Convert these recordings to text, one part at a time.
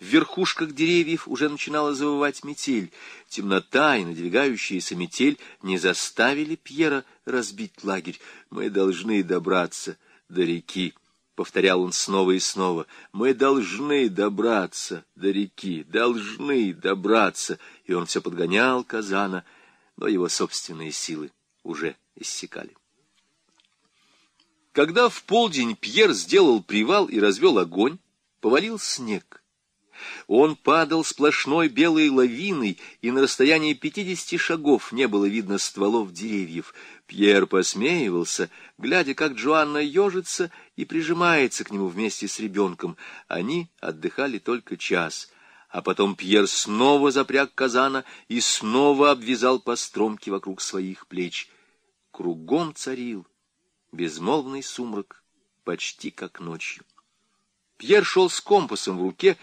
В верхушках деревьев уже начинала завывать метель. Темнота и надвигающаяся метель не заставили Пьера разбить лагерь. Мы должны добраться до реки. — повторял он снова и снова. «Мы должны добраться до реки, должны добраться!» И он все подгонял Казана, но его собственные силы уже иссякали. Когда в полдень Пьер сделал привал и развел огонь, повалил снег. Он падал сплошной белой лавиной, и на расстоянии пятидесяти шагов не было видно стволов деревьев. Пьер посмеивался, глядя, как Джоанна ежится и прижимается к нему вместе с ребенком. Они отдыхали только час, а потом Пьер снова запряг казана и снова обвязал постромки вокруг своих плеч. Кругом царил безмолвный сумрак, почти как ночью. Пьер шел с компасом в руке,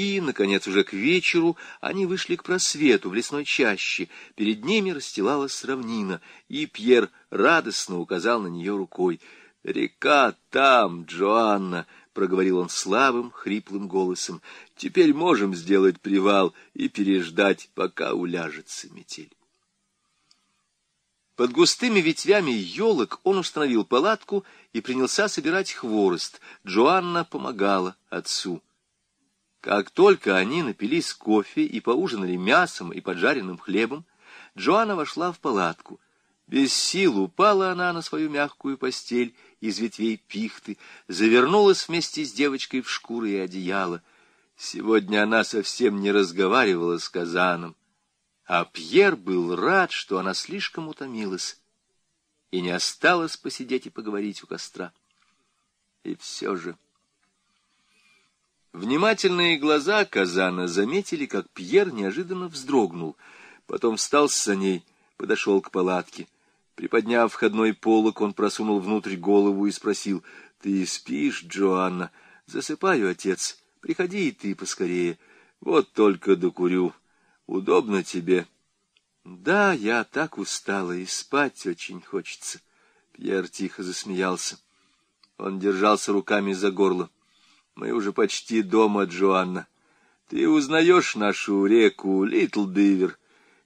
и, наконец, уже к вечеру они вышли к просвету в лесной чаще. Перед ними расстилалась равнина, и Пьер радостно указал на нее рукой. «Река там, Джоанна!» — проговорил он слабым, хриплым голосом. «Теперь можем сделать привал и переждать, пока уляжется метель». Под густыми ветвями елок он установил палатку и принялся собирать хворост. Джоанна помогала отцу. Как только они напились кофе и поужинали мясом и поджаренным хлебом, Джоанна вошла в палатку. Без сил упала она на свою мягкую постель из ветвей пихты, завернулась вместе с девочкой в шкуры и одеяло. Сегодня она совсем не разговаривала с Казаном. А Пьер был рад, что она слишком утомилась и не осталась посидеть и поговорить у костра. И все же... Внимательные глаза Казана заметили, как Пьер неожиданно вздрогнул. Потом встал с саней, подошел к палатке. Приподняв входной полок, он просунул внутрь голову и спросил, «Ты спишь, Джоанна?» «Засыпаю, отец. Приходи и ты поскорее. Вот только докурю». Удобно тебе? Да, я так устала, и спать очень хочется. Пьер тихо засмеялся. Он держался руками за горло. Мы уже почти дома, Джоанна. Ты узнаешь нашу реку, Литл Дивер.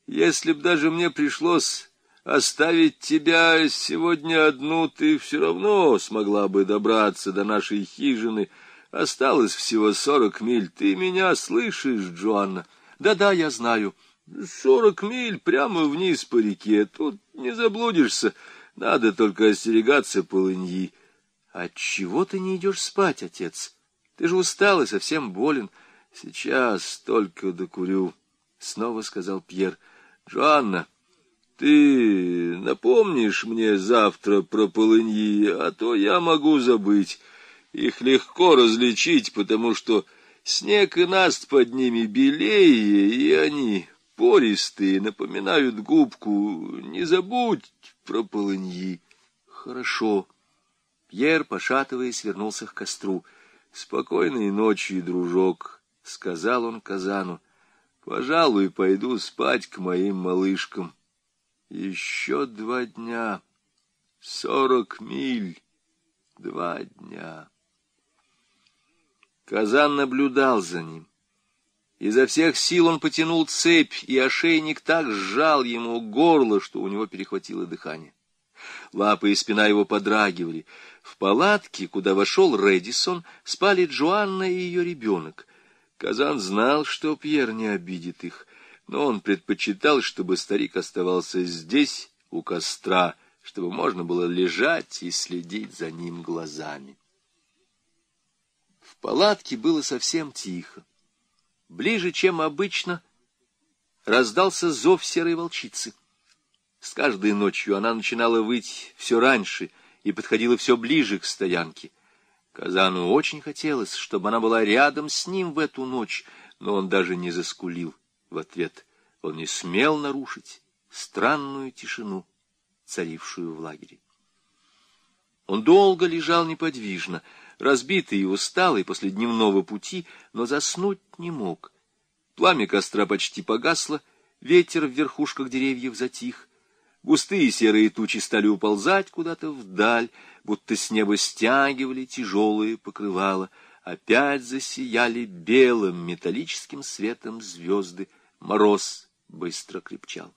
Если б даже мне пришлось оставить тебя сегодня одну, ты все равно смогла бы добраться до нашей хижины. Осталось всего сорок миль. Ты меня слышишь, Джоанна? — да-да, я знаю. Сорок миль прямо вниз по реке. Тут не заблудишься. Надо только остерегаться полыньи. Отчего ты не идешь спать, отец? Ты же устал и совсем болен. Сейчас только докурю, — снова сказал Пьер. Джоанна, ты напомнишь мне завтра про полыньи, а то я могу забыть. Их легко различить, потому что Снег и наст под ними белее, и они пористые, напоминают губку. Не забудь про полыньи. Хорошо. Пьер, пошатываясь, вернулся к костру. Спокойной ночи, дружок, — сказал он Казану. Пожалуй, пойду спать к моим малышкам. Еще два дня, сорок миль, два дня. Казан наблюдал за ним. Изо всех сил он потянул цепь, и ошейник так сжал ему горло, что у него перехватило дыхание. Лапы и спина его подрагивали. В палатке, куда вошел Редисон, спали Джоанна и ее ребенок. Казан знал, что Пьер не обидит их, но он предпочитал, чтобы старик оставался здесь, у костра, чтобы можно было лежать и следить за ним глазами палатке было совсем тихо. Ближе, чем обычно, раздался зов серой волчицы. С каждой ночью она начинала выть все раньше и подходила все ближе к стоянке. Казану очень хотелось, чтобы она была рядом с ним в эту ночь, но он даже не заскулил в ответ. Он не смел нарушить странную тишину, царившую в лагере. Он долго лежал неподвижно, разбитый и усталый после дневного пути, но заснуть не мог. Пламя костра почти погасло, ветер в верхушках деревьев затих. Густые серые тучи стали уползать куда-то вдаль, будто с неба стягивали тяжелые покрывала, опять засияли белым металлическим светом звезды. Мороз быстро крепчал.